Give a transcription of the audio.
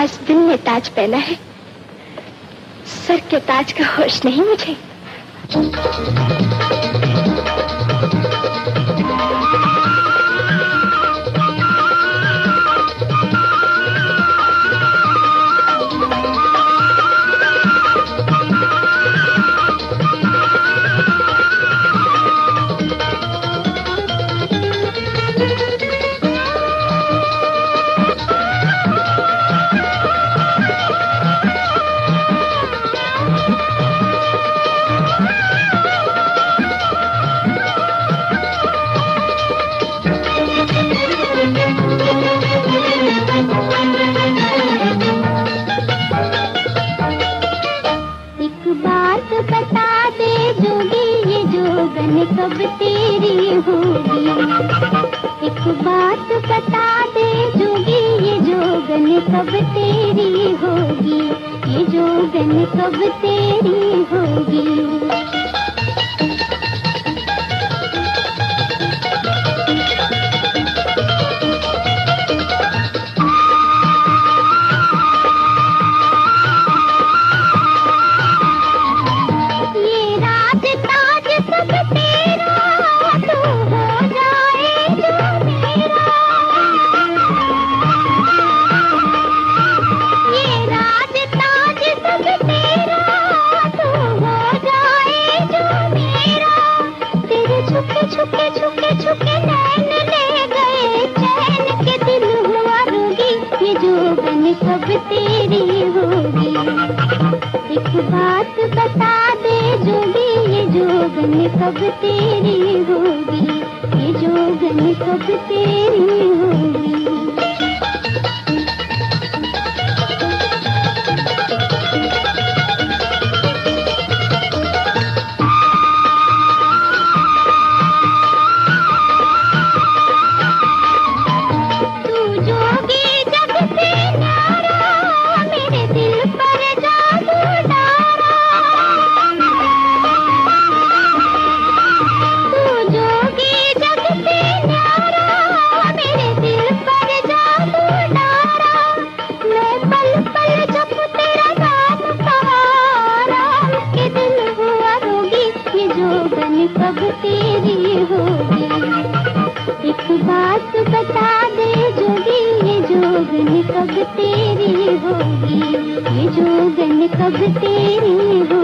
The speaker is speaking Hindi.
आज दिल में ताज पहना है। सर के ताज का होश नहीं मुझे। कब तेरी होगी? एक बात बता दे जोगी, ये जोगन कब तेरी होगी? ये जोगन कब तेरी होगी? बात बता दे जो भी ये जोगन कब तेरी होगी, ये जोगन कब तेरी होगी। बता दे जोगी ये जोगन कब तेरी होगी ये जोगन कब तेरी होगी।